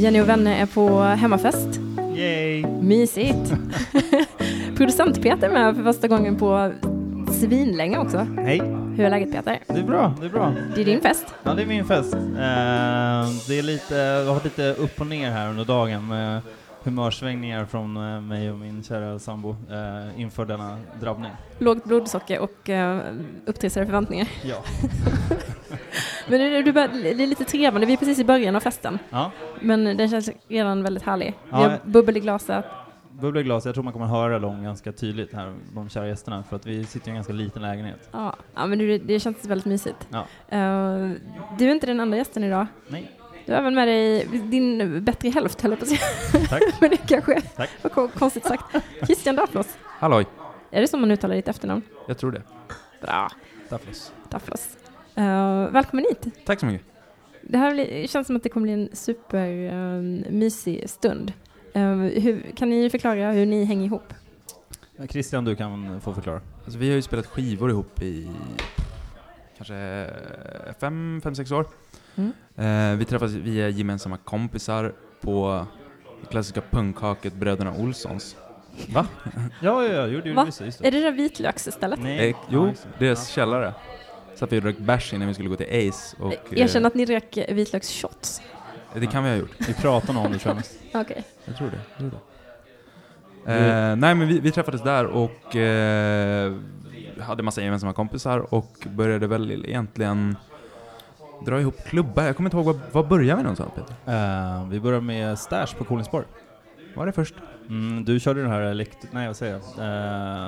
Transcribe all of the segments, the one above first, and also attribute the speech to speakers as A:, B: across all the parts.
A: Jenny och vänner är på hemmafest.
B: Yay!
A: Mysigt. Producent Peter är med för första gången på svinlänge också.
B: Hej!
A: Hur är läget Peter?
B: Det är bra, det är bra.
A: Det är din fest.
B: Ja, det är min fest. Eh, det är lite, jag har varit lite upp och ner här under dagen med humörsvängningar från eh, mig och min kära sambo eh, inför denna drabbning.
A: Lågt blodsocker och uh, upptrissade förväntningar.
B: Ja.
A: Men du, du bör, det är lite trevande, vi är precis i början av festen.
B: ja.
A: Men den känns redan väldigt härlig. Vi
B: Ja,
A: har
B: jag-
A: bubbel i glaset.
B: Bubbla i glas, jag tror man kommer höra dem ganska tydligt här, de kära gästerna, för att vi sitter i en ganska liten lägenhet.
A: Ja, ja men du, det känns väldigt mysigt.
B: Ja.
A: Uh, du är inte den enda gästen idag.
B: Nej,
A: Du har även med dig din bättre hälft, höll jag på att säga.
B: tack.
A: Men det kanske
B: Tack.
A: var ko- konstigt sagt. Christian Daflos,
C: Halloj,
A: är det så man uttalar ditt efternamn?
C: jag tror det.
A: Bra,
B: Dafflos.
A: Daflos. Uh, välkommen hit.
C: Tack så mycket.
A: Det här blir, känns som att det kommer bli en supermysig stund. Uh, hur, kan ni förklara hur ni hänger ihop?
B: Christian, du kan få förklara.
C: Alltså, vi har ju spelat skivor ihop i kanske fem, fem sex år.
A: Mm.
C: Eh, vi träffades via gemensamma kompisar på det klassiska punkhaket Bröderna Olssons. Va?
B: Ja, ja, ja, jo, det det. Just
A: Är
B: det.
A: där vitlöksstället?
B: Nej.
C: Eh, jo,
B: Ja,
C: deras källare. Så att vi drack bärs innan vi skulle gå till Ace. Och,
A: Erkänn att ni drack vitlöksshots.
C: eh, det kan vi ha gjort.
B: Vi pratar nog om det.
A: Okej.
C: Jag tror det. Jag tror det. Eh, nej men vi, vi träffades där och eh, hade massa gemensamma kompisar och började väl egentligen dra ihop klubbar. Jag kommer inte ihåg, vad, vad började vi någonstans Peter?
B: Eh, vi börjar med Stash på Kolingsborg.
C: Var det först?
B: Mm, du körde den här elekt- nej vad säger jag,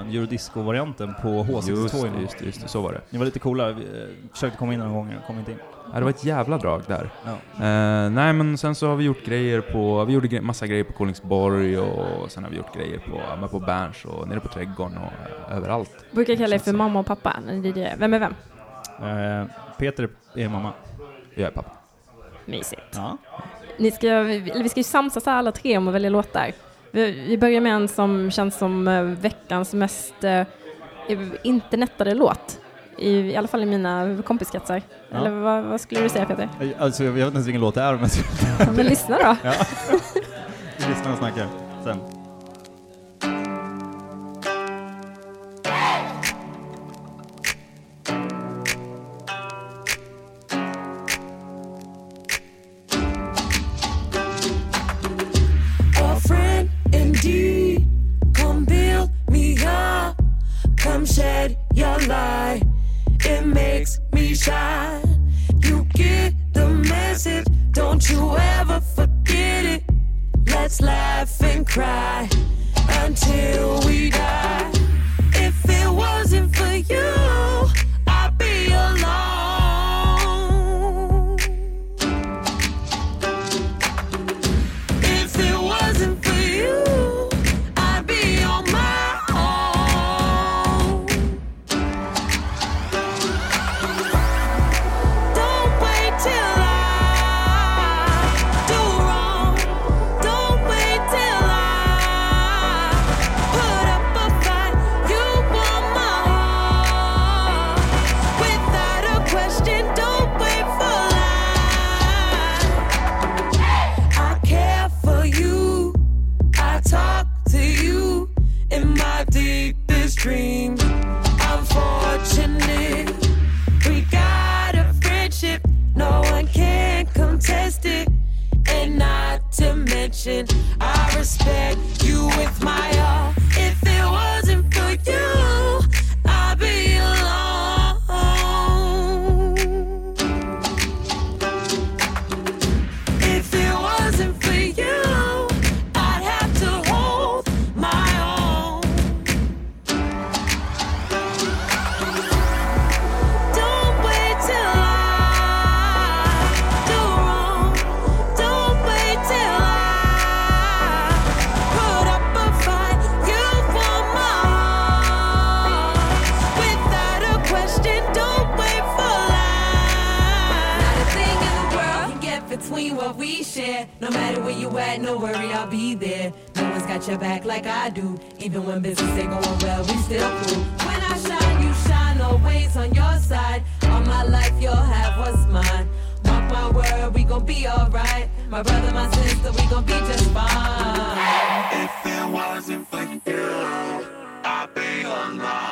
B: uh, eurodisco-varianten på H62
C: Just det,
B: innan.
C: just just det, så var det.
B: Ni var lite coola, vi eh, försökte komma in några gånger, kom inte in.
C: Ja, det var ett jävla drag där.
B: Ja.
C: Eh, nej men sen så har vi gjort grejer på, vi gjorde gre- massa grejer på Kolingsborg och sen har vi gjort grejer på, ja, men på Berns och nere på Trädgården och eh, överallt.
A: Brukar kalla er för mamma och pappa när ni DJar. Vem är vem?
B: Eh, Peter är mamma.
C: Jag är pappa.
A: Mysigt.
B: Ja.
A: Ni ska, vi ska ju samsas här alla tre om att välja låtar. Vi, börjar med en som känns som eh, veckans mest eh, internetade låt. I, I alla fall i mina kompiskretsar.
B: Ja.
A: Eller vad, vad skulle du säga Peter?
B: Alltså jag vet inte ens vilken låt det är, men
A: men lyssna då.
B: ja. vi lyssnar och snackar sen.
D: we gon' be
E: just fine.
B: If it wasn't for you, I'd be alone.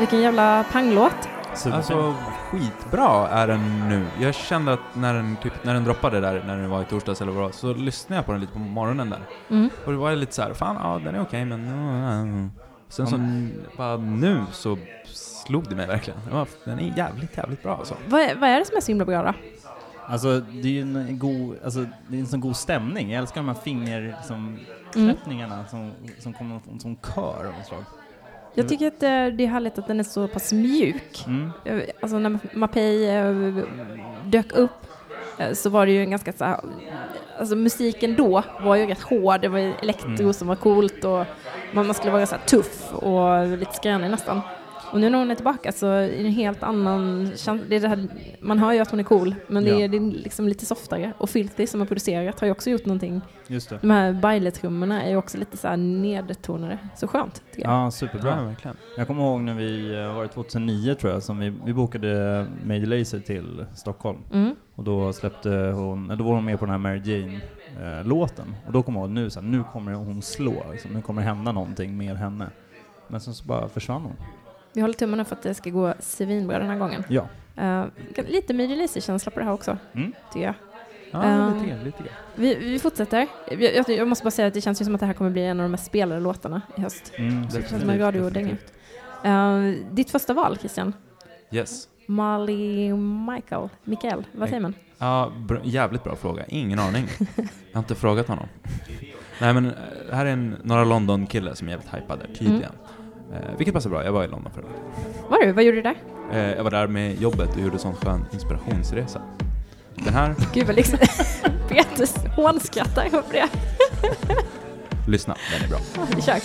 A: Alltså vilken jävla panglåt.
F: Superfin.
C: Alltså skitbra är den nu. Jag kände att när den, typ, när den droppade där, när den var i torsdags eller vad så lyssnade jag på den lite på morgonen där.
A: Mm.
C: Och det var lite så här, fan ja den är okej men... uh, Sen så bara nu så slog det mig verkligen. Den är jävligt, jävligt bra alltså.
A: Vad är, vad är det som är så himla bra då?
F: Alltså det är ju en god, alltså det är en sån god stämning. Jag älskar de här finger som
A: Mm.
F: som, som kommer som kör av något slag.
A: Jag tycker att eh, det är härligt att den är så pass mjuk.
F: Mm.
A: Alltså när Mapei eh, dök upp eh, så var det ju en ganska så här, alltså musiken då var ju rätt hård, det var elektro
F: Mm.
A: som var coolt och man, skulle vara så tuff och lite skränig nästan. Och nu när hon är tillbaka så är det en helt annan. Det är det här, man hör ju att hon är cool, men det
F: Ja.
A: är, det är liksom lite softare. Och Filthy som har producerat har ju också gjort någonting.
F: Just det.
A: De här Baile-trummorna är ju också lite så här nedtonade. Så skönt, tycker jag.
F: Ja, superbra.
C: verkligen.
F: Jag kommer ihåg när vi, eh, var det 2009 tror jag, som vi, vi bokade Major Lazer till Stockholm.
A: Mm.
F: Och då släppte hon, då var hon med på den här Mary Jane-låten. och då kom jag ihåg nu, så här, nu kommer hon slå, liksom. nu kommer det hända någonting med henne. Men sen så bara försvann hon.
A: Vi håller tummarna för att det ska gå svinbra den här gången.
F: Ja.
A: Uh, lite Miri känsla på det här också,
F: Mm.
A: tycker jag.
C: Ja,
A: Ehm,
C: lite grann, lite.
A: Vi, vi fortsätter. Jag, jag, jag måste bara säga att det känns ju som att det här kommer bli en av de mest spelade låtarna i höst.
F: Mm,
A: Det känns som en radiodänga. Uh, ditt första val, Christian?
C: Yes.
A: Molly Michael? Mikael? Vad säger man?
C: Ja, br- jävligt bra fråga. Ingen aning. Jag har inte frågat honom. Nej men, eh, här är en Norra London-kille som är jävligt hypad där, tydligen. Eh, vilket passar bra, jag var i London förra.
A: Var du? Vad gjorde du där?
C: Eh, jag var där med jobbet och gjorde sån skön inspirationsresa. Den här,
A: Gud vad liksom Petrus hånskrattar över det.
C: lyssna, den är bra.
A: Vi kör.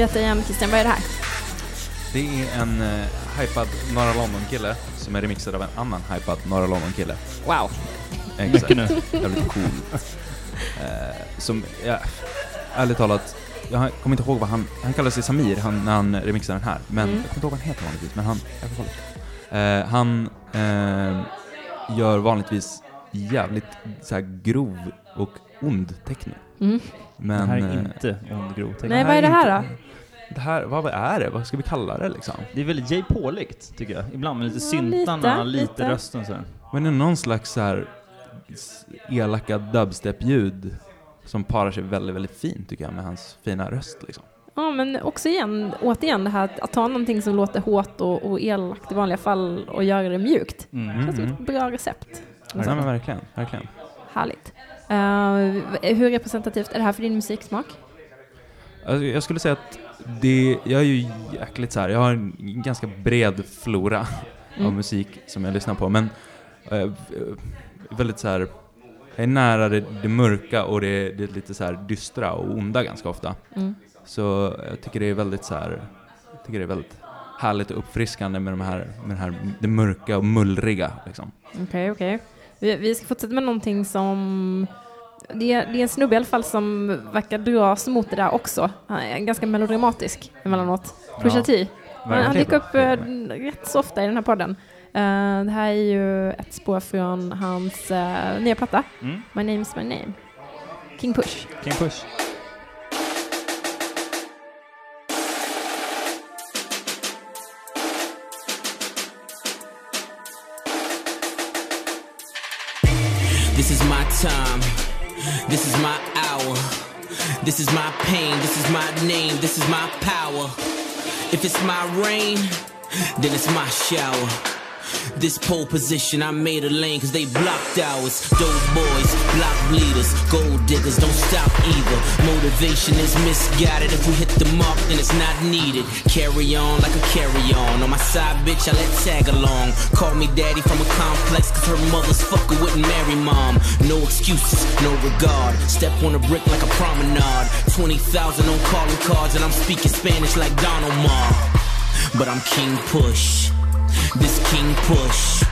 A: Berätta igen Christian, vad är det här?
C: Det är en uh, hypad Norra London-kille som är remixad av en annan hypad Norra London-kille.
A: Wow.
C: Exakt.
F: Mycket nu.
C: Jävligt coolt. Eh, som, ja, ärligt talat, jag kommer inte ihåg vad han, han kallar sig Samir han, när han remixar den här, men
A: Mm.
C: jag kommer inte ihåg vad han heter vanligtvis, men han, jag får kolla. Eh, han eh, gör vanligtvis jävligt så här grov och ond techno.
A: Mm.
C: Men,
F: det här är
C: eh,
F: inte ond grov techno.
A: Nej, vad är det här då?
C: Det här, vad är det? Vad ska vi kalla det liksom?
F: Det är väldigt J. Pauligt, tycker jag. Ibland med lite
A: Ja,
F: syntarna,
A: lite,
F: lite,
A: lite.
F: rösten sådär.
C: Men det är någon slags så här elaka dubstep-ljud som parar sig väldigt, väldigt fint tycker jag med hans fina röst liksom.
A: Ja, men också igen, återigen det här att, att ta någonting som låter hårt och, och elakt i vanliga fall och göra det mjukt.
F: Mm.
C: Mm.
A: Känns som ett bra recept.
C: Ja, men verkligen, verkligen.
A: Härligt. Eh, hur representativt är det här för din musiksmak?
C: Alltså, jag skulle säga att det, jag är ju jäkligt så här. jag har en ganska bred flora av
A: Mm.
C: musik som jag lyssnar på, men eh, väldigt så här. jag är nära det, det mörka och det, det lite så här dystra och onda ganska ofta.
A: Mm.
C: Så jag tycker det är väldigt så här. jag tycker det är väldigt härligt och uppfriskande med, de här, med det här det mörka och mullriga liksom.
A: Okej, okej. Vi, vi ska fortsätta med någonting som... Det är, det är en snubbe i alla fall som verkar dras mot det där också. Han är ganska melodramatisk emellanåt. Pusha
F: Ja,
A: T. Han, han dyker upp eh, rätt så ofta i den här podden. Eh, det här är ju ett spår från hans eh, nya platta,
F: Mm.
A: My Name's My Name. King Push.
F: King Push.
G: This is my time. This is my hour. This is my pain. This is my name. This is my power. If it's my rain, then it's my shower. This pole position, I made a lane cause they blocked ours. Dope boys, block bleeders, gold diggers, don't stop either. Motivation is misguided. If we hit the mark, then it's not needed. Carry on like a carry on. On my side, bitch, I let tag along. Call me daddy from a complex cause her mother's fucker wouldn't marry mom. No excuses, no regard. Step on a brick like a promenade. 20,000 on calling cards, and I'm speaking Spanish like Don Omar. But I'm King Push. King Push.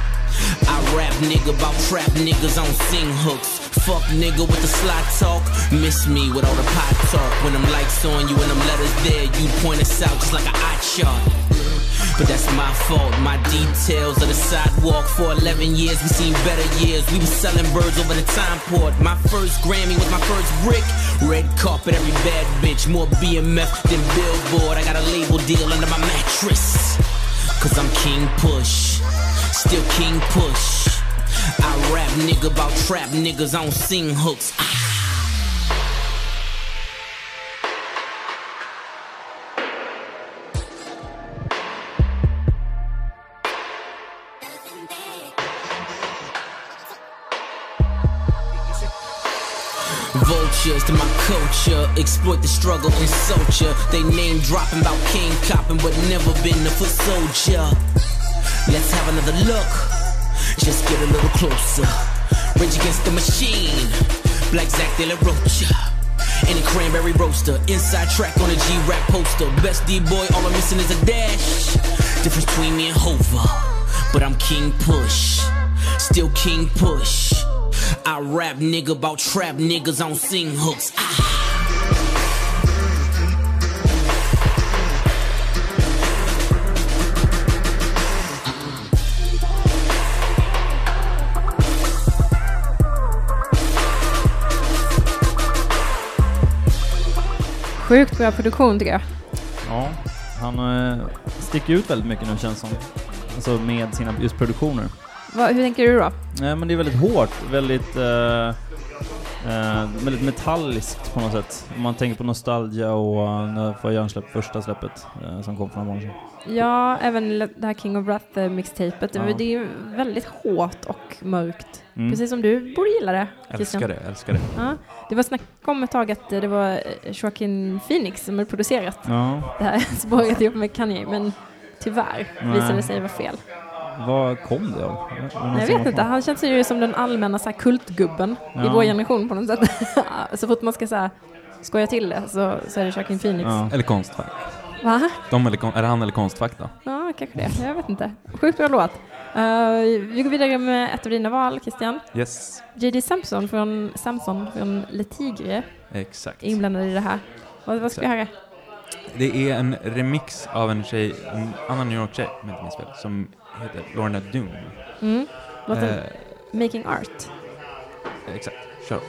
G: I rap nigga about trap niggas on sing hooks. Fuck nigga with the slot talk. Miss me with all the pot talk. When them lights on you and them letters there, you point us out just like an eye chart. But that's my fault, my details of the sidewalk. For 11 years, we seen better years. We was selling birds over the time port. My first Grammy was my first brick. Red carpet, every bad bitch. More BMF than Billboard. I got a label deal under my mattress. Cause I'm King Push. Still King Push. I rap nigga about trap niggas on sing hooks. Ah. Vultures to my culture, exploit the struggle, insult ya. They name dropping about king copping, but never been a foot soldier. Let's have another look, just get a little closer. Rage against the machine, Black Zack De La Rocha. In a cranberry roaster, inside track on a G-rap poster. Best D-boy, all I'm missing is a dash. Difference between me and Hova, but I'm King Push, still King Push. I rap nigga about trap niggas on sing hooks. Ah.
A: Sjukt bra produktion tycker jag.
F: Ja, han eh, sticker ut väldigt mycket nu känns som. Alltså med sina just produktioner.
A: Va, hur tänker du då?
F: Nej men det är väldigt hårt, väldigt, eh, eh, väldigt metalliskt på något sätt. Om man tänker på Nostalgia och när var hjärnsläpp, första släppet eh, som kom för några månader sedan.
A: Ja, även det här King of Wrath eh, mixtapet.
F: Ja.
A: Det är väldigt hårt och mörkt.
F: Mm.
A: Precis som du borde gilla det. Christian.
C: Älskar det, älskar det.
A: Ja. Det var snack om ett tag att eh, det var eh, Joaquin Phoenix som hade producerat
F: Ja,
A: det här spåret ihop med Kanye, men tyvärr
F: Nej.
A: visade det sig vara fel.
F: Vad kom det av?
A: Jag vet inte, han känns ju som den allmänna så här, kultgubben i
F: Ja.
A: vår generation på något sätt. så fort man ska så här, skoja till det så, så är det Joaquin Phoenix.
F: Ja.
C: Eller Konstfack.
A: Va?
C: De eller, är det han eller Konstfack då?
A: Ja, kanske det. Jag vet inte. Sjukt bra låt. Eh, vi går vidare med ett av dina val, Christian.
C: Yes,
A: JD Samson från, Samson från Le Tigre
C: exakt.
A: är inblandad i det här. Vad, vad ska vi höra?
C: Det är en remix av en tjej, en annan New York-tjej, om inte minns fel, som heter Lorna Doom.
A: Mm. Låten
C: Eh,
A: Making Art.
C: exakt, kör.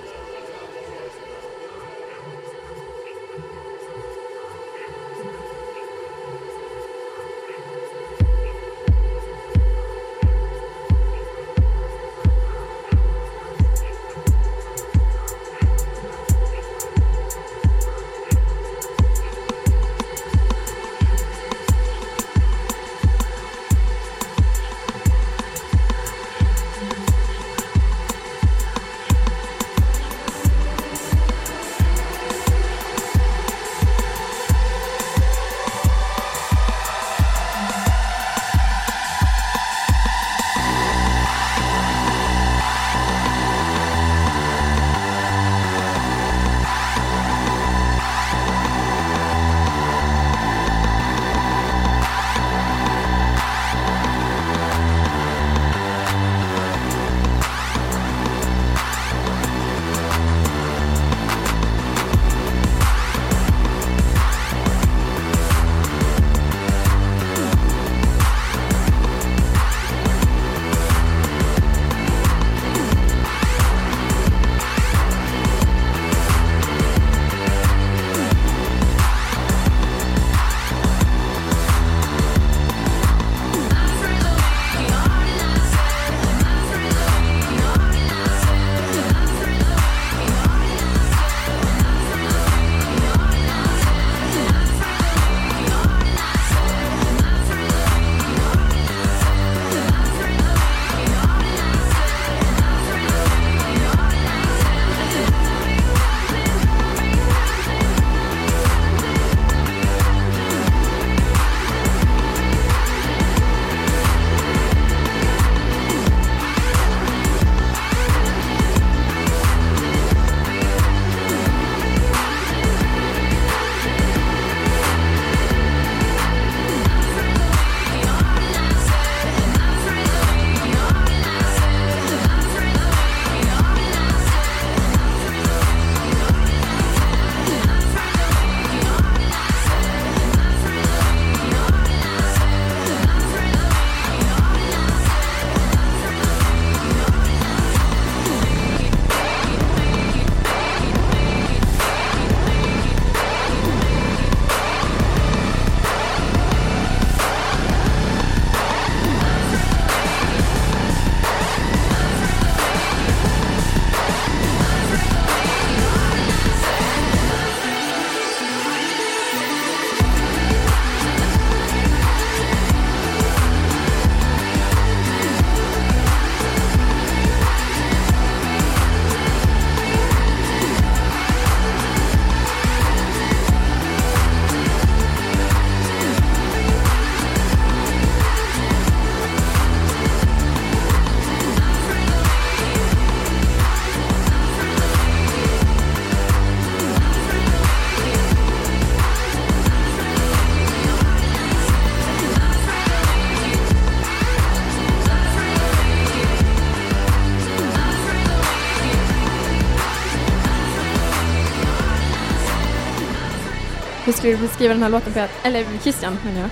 A: Hur skulle du beskriva den här låten Peter? Eller Christian menar jag.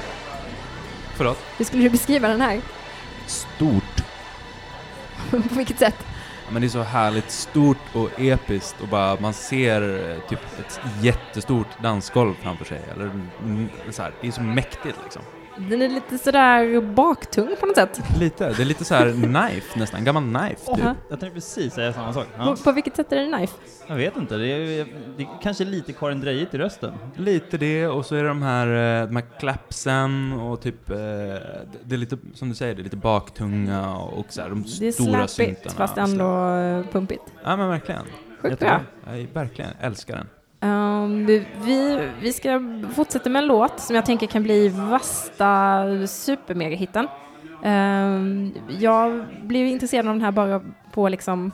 C: Förlåt?
A: Hur skulle du beskriva den här?
C: Stort.
A: På vilket sätt?
C: Ja, Men det är så härligt stort och episkt och bara man ser eh, typ ett jättestort dansgolv framför sig. Eller mm, så här, det är så mäktigt liksom.
A: Den är lite sådär baktung på något sätt.
C: Lite, det är lite så här knife nästan, gammal knife typ.
F: Jag tänkte precis säga samma sak.
A: På,
F: Ja,
A: på vilket sätt är det knife?
F: jag vet inte, det är, det är kanske lite Karin Drejigt i rösten.
C: Lite det, och så är det de här, eh, de här clapsen och typ, eh, det är lite, som du säger, det är lite baktunga och så här, de
A: Det är
C: stora
A: slappigt
C: syntarna.
A: fast
C: och så där.
A: ändå eh, pumpigt.
C: Ja men verkligen.
A: Sjukt bra.
C: Jag verkligen älskar den.
A: Um, vi, vi, ska fortsätta med en låt som jag tänker kan bli värsta supermegahitten. Um, jag blev intresserad av den här bara på liksom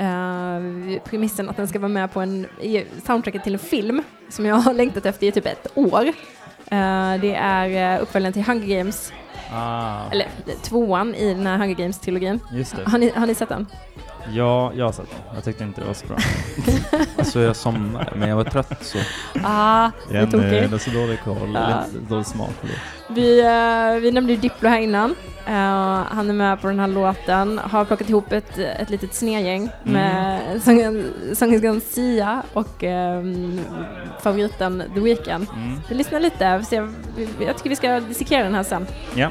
A: Uh, premissen att den ska vara med på en i soundtracket till en film som jag har längtat efter i typ ett år. Uh, det är uh, uppföljaren till Hunger Games,
E: Ah,
A: eller tvåan i den här Hunger Games-trilogin.
E: just det.
A: Har ni, har ni sett den?
E: Ja, jag har sett den. Jag tyckte inte det var så bra.
C: Alltså jag somnade, men jag var trött så.
A: Ah, det är tokigt.
E: det är så dålig koll, lite dålig smak.
A: Vi, eh, vi nämnde ju Diplo här innan. Eh, han är med på den här låten, har plockat ihop ett, ett litet snedgäng med sången- sångerskan Sia och ehm, favoriten The Weeknd.
E: Mm.
A: Vi lyssnar lite, vi- jag tycker vi ska dissekera den här sen.
E: Ja.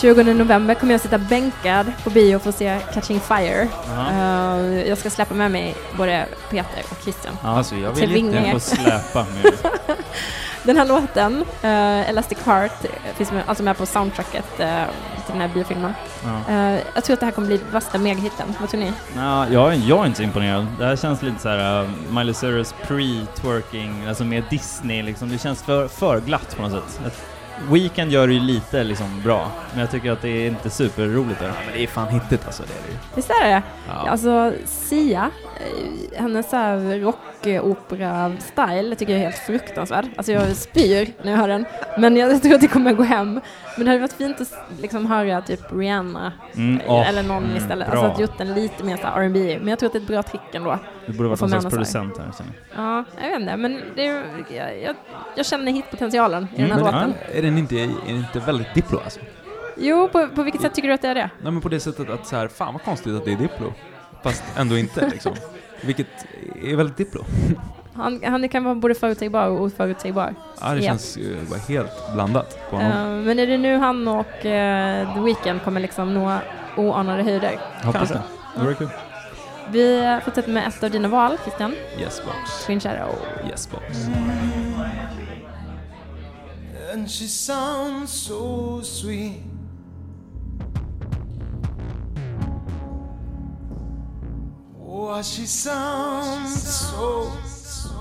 A: 20 november kommer jag sitta bänkad på bio för att se Catching Fire. Eh, jag ska släppa med mig både Peter och Christian.
E: Ja,
C: Alltså jag vill inte...
E: får släpa med
A: Den här låten, eh, Elastic Heart, finns med, alltså med på soundtracket eh, till den här biofilmen.
E: ja.
A: Eh, jag tror att det här kommer bli värsta megahitten. Vad tror ni?
E: Nå, jag, är- jag är inte imponerad. Det här känns lite så här uh, Miley Cyrus pre-twerking, alltså med Disney liksom. Det känns för, för glatt på något sätt. Weekend gör det ju lite liksom bra, men jag tycker att det är inte superroligt där.
C: Men det är fan hittigt alltså, det är det ju.
A: Visst är det?
C: Ja.
A: Alltså Sia, eh, hennes så här rockopera-style tycker jag är helt fruktansvärd. Alltså jag spyr när jag hör den. Men jag tror att det kommer gå hem. Men det hade varit fint att liksom höra typ Rihanna
E: Mm,
A: eh,
E: åh,
A: eller någon
E: mm,
A: istället.
E: bra.
A: Alltså att gjort den lite mer R&B. Men jag tror att det är ett bra trick ändå.
E: Det borde
A: får
E: någon slags producent här. jag.
A: Ja, jag vet inte. Men det jag, jag, jag känner hitpotentialen i den här
E: Mm,
A: låten.
C: Är den inte, är den inte väldigt Diplo alltså?
A: Jo, på, på vilket sätt tycker du att det är det?
C: Nej men på det sättet att så här, fan vad konstigt att det är Diplo. Fast ändå inte liksom. Vilket är väldigt Diplo.
A: Han, han kan vara både förutsägbar och oförutsägbar.
C: Ja, det
A: Ja.
C: känns ju bara helt blandat på honom.
A: Eh, men är det nu han och eh, The Weeknd kommer liksom nå oanade höjder?
E: Hoppas
C: Kanske.
E: det. Det vore kul.
A: Vi fortsätter med ett av dina val, Christian.
C: Yes box.
A: Twin Shadow.
C: Yes box.
H: And she sounds so sweet. Why she sounds so.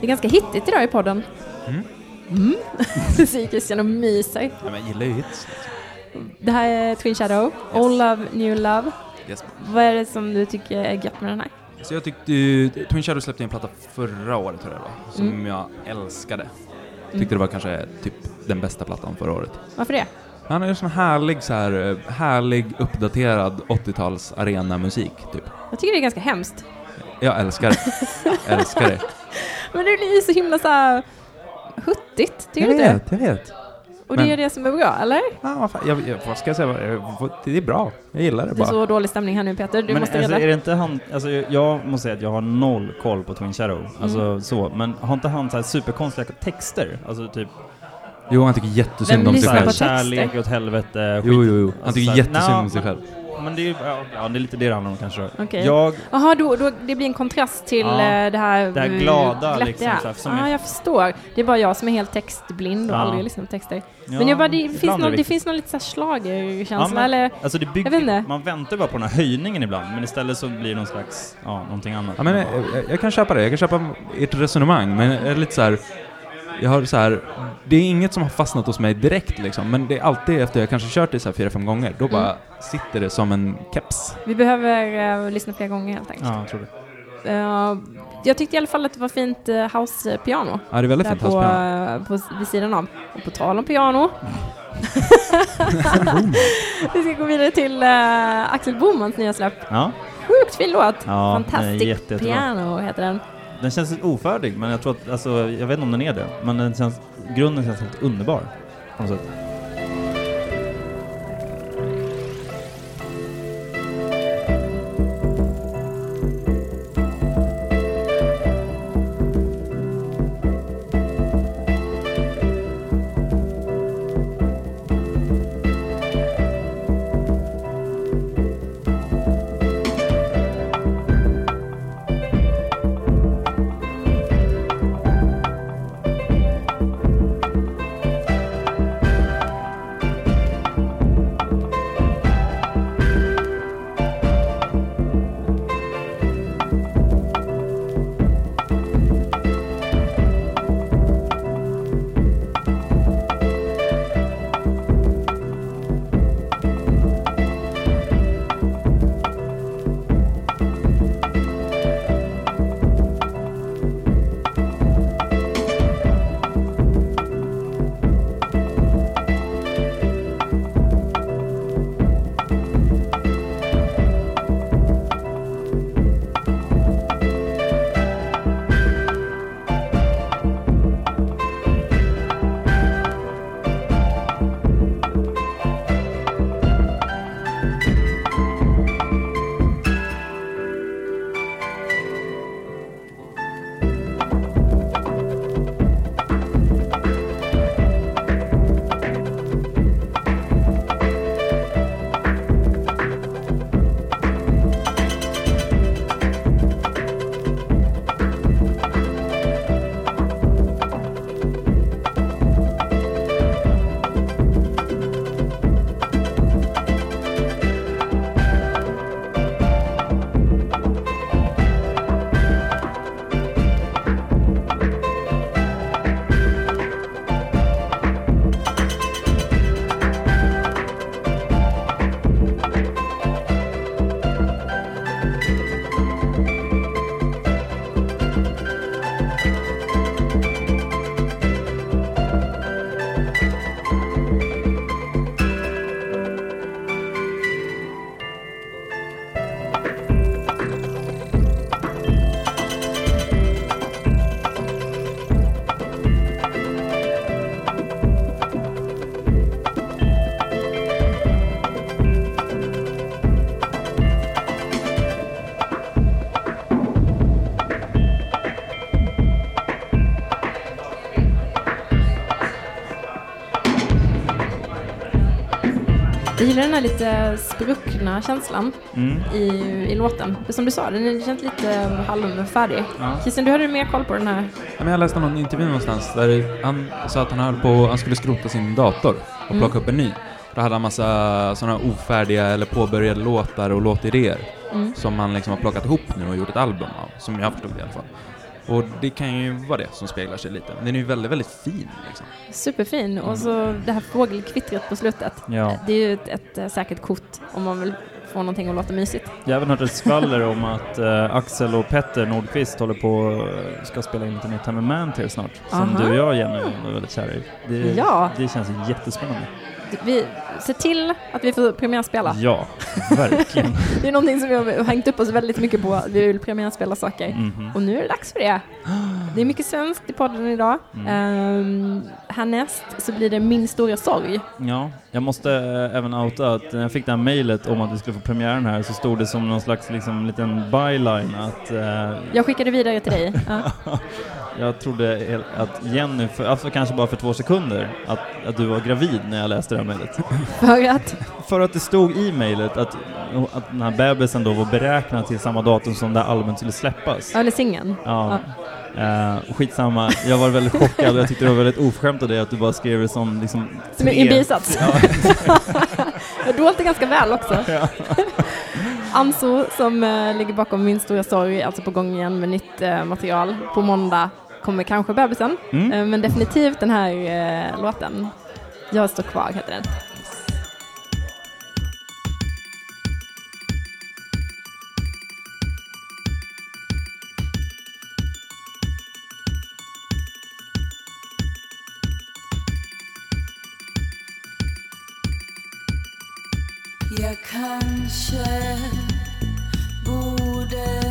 A: Det är ganska hittigt idag i podden. Mm. Säger Christian och myser.
C: Ja, men jag gillar ju hits.
A: Det här är Twin Shadow, All Love, New Love.
C: Yes.
A: Vad är det som du tycker är gött med den här?
C: Så jag tyckte ju, Twin Shadow släppte en platta förra året tror jag det var, som
A: Mm.
C: jag älskade. Tyckte det var kanske typ den bästa plattan förra året.
A: Varför det?
C: Han är ju sån härlig så här, eh, härlig uppdaterad 80-tals arena-musik typ.
A: Jag tycker det är ganska hemskt.
C: Jag älskar det. Jag älskar det.
A: Men det blir så himla så här huttigt, tycker
C: jag
A: du inte?
C: vet, jag vet.
A: Och det
C: Men-
A: är det som är bra, eller?
C: Ja, vad, fan, jag, jag, vad ska jag säga? Det är bra. Jag gillar det
A: Det är
C: bara.
A: så dålig stämning här nu Peter, du
F: men
A: måste
F: alltså, är det inte han, alltså jag måste säga att jag har noll koll på Twin Shadow, alltså
A: Mm.
F: så, men har inte han så här superkonstiga texter? Alltså typ
C: Jo, han tycker jättesynd om sig själv.
F: kärlek åt helvete, skit.
C: Jo, jo, jo. Han
F: Alltså,
C: tycker
F: så här,
C: jättesynd om sig själv.
F: Men det är ja, det är lite det det handlar om kanske.
A: Okej.
F: Jag,
A: Jaha, då, då, det blir en kontrast till
F: Ja,
A: eh, det här...
F: det här
A: eh,
F: glada,
A: glättiga.
F: liksom, så här, som
A: Ja,
F: är-
A: jag förstår. Det är bara jag som är helt textblind och
F: Ja.
A: aldrig lyssnar på texter.
F: ja,
A: Men jag bara, det, finns någon, det finns någon lite schlagerkänsla,
F: Ja,
A: eller?
F: Alltså det
A: Jag vet inte.
F: bygger, man väntar bara på den här höjningen ibland, men istället så blir det någon slags, ja, någonting annat.
C: Ja, men jag, jag, jag kan köpa det. Jag kan köpa ert resonemang, men jag är lite så här. Jag har så här, det är inget som har fastnat hos mig direkt liksom, men det är alltid efter jag kanske kört det så här fyra, fem gånger, då bara sitter det som en keps.
A: Vi behöver eh, lyssna fler gånger helt enkelt.
F: Ja, jag tror det.
A: Eh, jag tyckte i alla fall att det var fint uh, house-piano.
C: Ja, det är väldigt fint
A: på,
C: housepiano.
A: på, vid sidan av. Och på tal om piano. Vi ska gå vidare till eh, Axel Bomans nya släpp.
F: Ja,
A: Sjukt fin låt!
F: Ja,
A: Fantastic
F: jättebra.
A: Piano heter den
F: den känns lite ofärdig, men jag tror att, alltså, jag vet inte om den är det, men den känns, grunden känns helt underbar. På något sätt.
A: Gillar den här lite spruckna känslan
F: Mm.
A: i, i låten. Som du sa, den känns lite halvfärdig.
F: Ja.
A: Christian, du hade mer koll på den här?
C: Ja, men jag läste någon intervju någonstans där han sa att han höll på, han skulle skrota sin dator och
A: Mm.
C: plocka upp en ny. Då hade han massa sådana ofärdiga eller påbörjade låtar och låtidéer
A: Mm.
C: som han liksom har plockat ihop nu och gjort ett album av, som jag förstod i alla fall. Och det kan ju vara det som speglar sig lite. Den är ju väldigt, väldigt fin liksom.
A: Superfin. Och så det här fågelkvittret på slutet.
F: Ja.
A: Det är ju ett, ett eh, säkert kort om man vill få någonting att låta mysigt.
F: Jag har även hört ett skvaller om att eh, Axel och Petter Nordqvist håller på eh, ska spela in ett nytt Hammer Mantier snart. Som
A: Aha.
F: du och jag, Jenny, är väldigt kära i. Det,
A: Ja.
F: det känns jättespännande.
A: Vi ser till att vi får premiärspela.
F: Ja, verkligen.
A: Det är någonting som vi har hängt upp oss väldigt mycket på. Vi vill premiärspela saker.
F: Mhm.
A: Och nu är det dags för det. Det är mycket svenskt i podden idag.
F: Mm.
A: Ehm, härnäst så blir det Min stora sorg.
F: Ja, jag måste eh, även outa att när jag fick det här mejlet om att vi skulle få premiären här så stod det som någon slags liksom, liten byline att eh,
A: Jag skickade vidare till dig. Ja.
F: jag trodde att Jenny, för, alltså kanske bara för två sekunder, att, att du var gravid när jag läste det här mejlet.
A: För att,
F: För att det stod i mejlet att, att den här bebisen då var beräknad till samma datum som det här albumet skulle släppas.
A: eller singeln.
F: Ja. Uh, skitsamma, jag var väldigt chockad och jag tyckte det var väldigt oförskämt av dig att du bara skrev det som liksom...
A: Som en bisats.
F: Ja,
A: Jag dolt det ganska väl också.
F: Ja.
A: Anso som eh, ligger bakom Min stora sorg, alltså på gång igen med nytt eh, material. På måndag kommer kanske bebisen,
F: Mm.
A: men definitivt den här låten. Jag står kvar heter den.
E: Jag kanske borde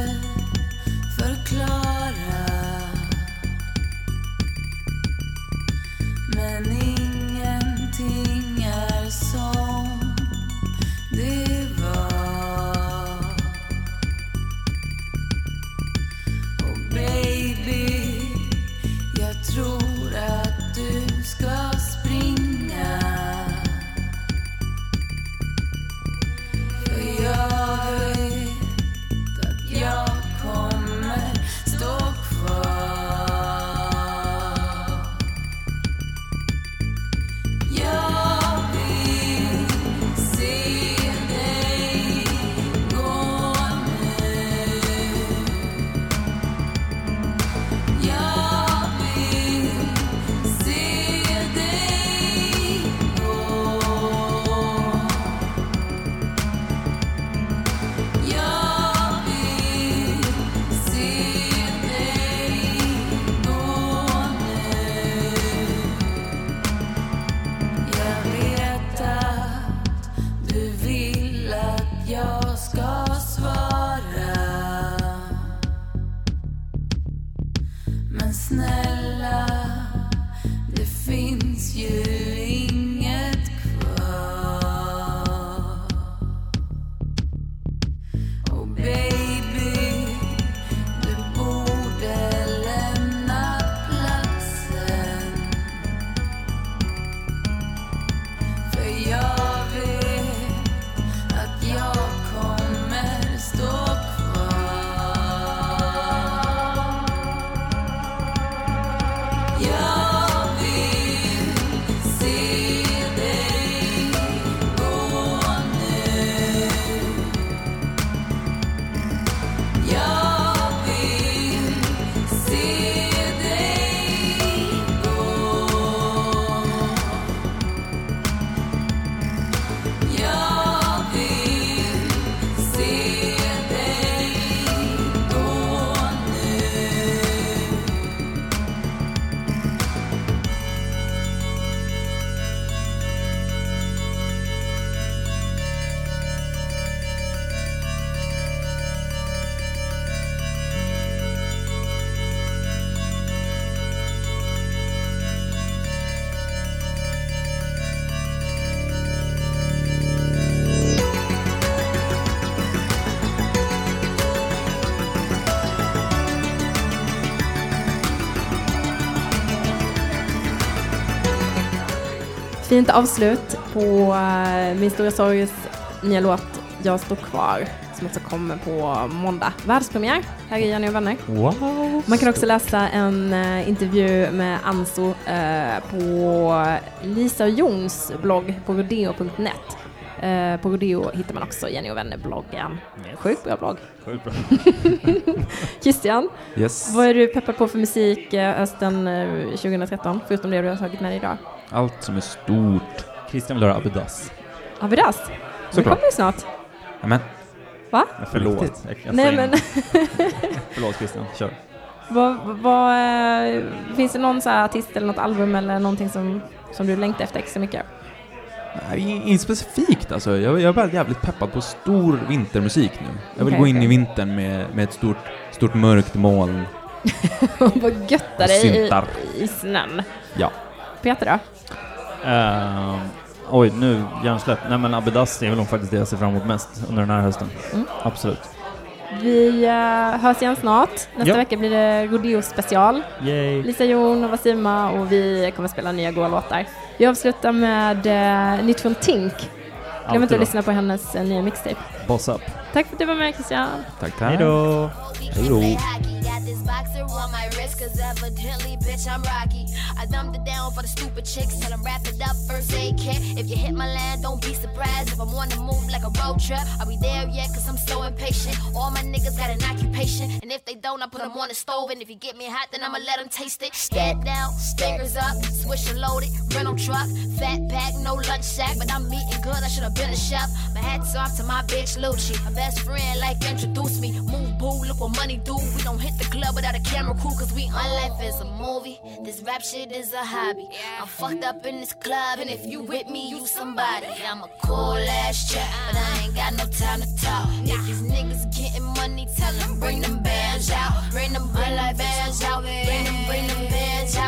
A: fint avslut på eh, Min stora sorgs nya låt Jag står kvar som också kommer på måndag. Världspremiär här i Jenny och vänner.
F: Wow!
A: Man kan också läsa en eh, intervju med Anso eh, på Lisa och Jons blogg på rodeo.net. Eh, på Rodeo hittar man också Jenny och vänner-bloggen. Sjukt bra blogg.
F: Sjukt bra.
A: Christian,
C: Yes.
A: vad är du peppad på för musik hösten eh, 2013? Förutom det du har tagit med dig idag.
C: Allt som är stort.
F: Christian vill höra Abidas.
A: Avidas? Det
C: Såklart.
A: kommer ju snart.
C: Amen.
A: Va?
F: Ja, Förlåt. Jag, jag
A: Nej men,
F: Förlåt Christian, kör.
A: vad, vad, eh, finns det någon så här artist eller något album eller någonting som, som du längtar efter extra mycket?
C: Inget specifikt alltså. Jag, jag är bara jävligt peppad på stor vintermusik nu. Jag vill
A: Okej,
C: gå in
A: okej.
C: i vintern med, med ett stort, stort mörkt moln.
A: Vad götta dig i, i snön.
C: Ja.
A: Peter då?
F: Ehm, oj, nu hjärnsläpp. Nej men Abidas är väl faktiskt det jag ser fram emot mest under den här hösten.
A: Mm.
F: Absolut.
A: Vi uh, hörs igen snart. Nästa
F: Ja.
A: vecka blir det Rodeo special.
F: Yay!
A: Lisa Jon och Wasima och vi kommer spela nya goa låtar. Vi avslutar med uh, nytt från Tink. Glöm
F: Alltid
A: inte att
F: bra.
A: lyssna på hennes eh, nya mixtape.
F: Boss up.
A: Tack för att du var med Christian.
C: Tack, tack.
F: Hej då!
C: Hej då.
I: Got this boxer on my wrist, cause evidently, bitch, I'm rocky. I it down for the stupid chicks, tell 'em wrap it up, first aid kit. If you hit my land, don't be surprised if I'm on the move like a road trip. Are we there yet? Cause I'm so impatient. All my niggas got an occupation, and if they don't, I put 'em on the stove. And if you get me hot, then I'ma let 'em taste it. Get down, stickers up, swish and loaded, rental truck, fat pack, no lunch sack, but I'm eating good, I should've been a chef. My hats off to my bitch Lucci, my best friend, like introduce me. Move boo, look what money do. We don't hit the club without a camera crew, cause we my life is a movie. This rap shit is a hobby. I'm fucked up in this club, and if you with me, you somebody. I'm a cool ass chap, but I ain't got no time to talk. If these niggas getting money, tell them bring them bands out. Bring them, bring them bands out. Bring them, bring them bands out.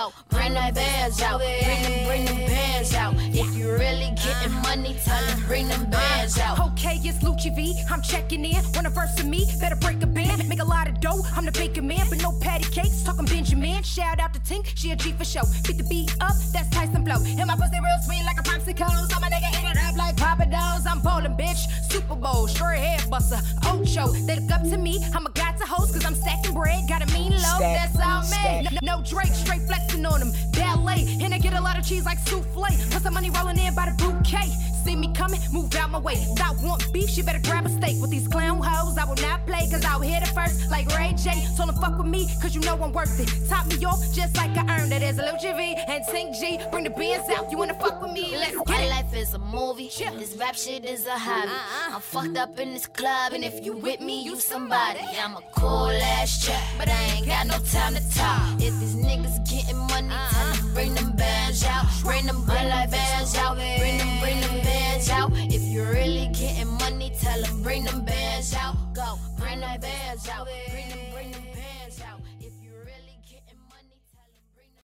I: Out. Bring them bands out. Bring them, bring them bands out. If you're really getting money, tell them bring them bands out.
J: Okay, it's Lucci V. I'm checking in. Want a verse of me? Better break a band. Make a lot of dough. I'm the baker man, but no patty cakes. Talking Benjamin. Shout out to Tink. She a G for show. Beat the beat up. That's Tyson Blow. And my pussy real sweet like a popsicle. So my nigga eat it up like Papa Do's. I'm bowling, bitch. Super Bowl. Straight head buster. Ocho. They look up to me. I'm a guy to host cause I'm stacking bread. Got a mean loaf. That's all me. No, no Drake. Straight flexing on them. Ballet. And I get a lot of cheese like souffle. Put some money rolling in by the bouquet. See me coming, move out my way. Thought want beef, she better grab a steak. With these clown hoes, I will not play, cause I will hit it first, like Ray J. Told them fuck with me, cause you know I'm worth it. Top me off, just like I earned it. As a Lucha V and Sing G, bring the bands out. You wanna fuck with me? Let's
I: My
J: get it.
I: life is a movie. This rap shit is a hobby. Uh-uh. I'm fucked up in this club, and if you with me, you somebody. I'm a cool ass chap, but I ain't got no time to talk. If these niggas getting money, them bring them bands out. Bring them, bring bands out. Bring them, bring them bands out. If you're really getting money, tell them bring them bands out. Go, bring them bands out.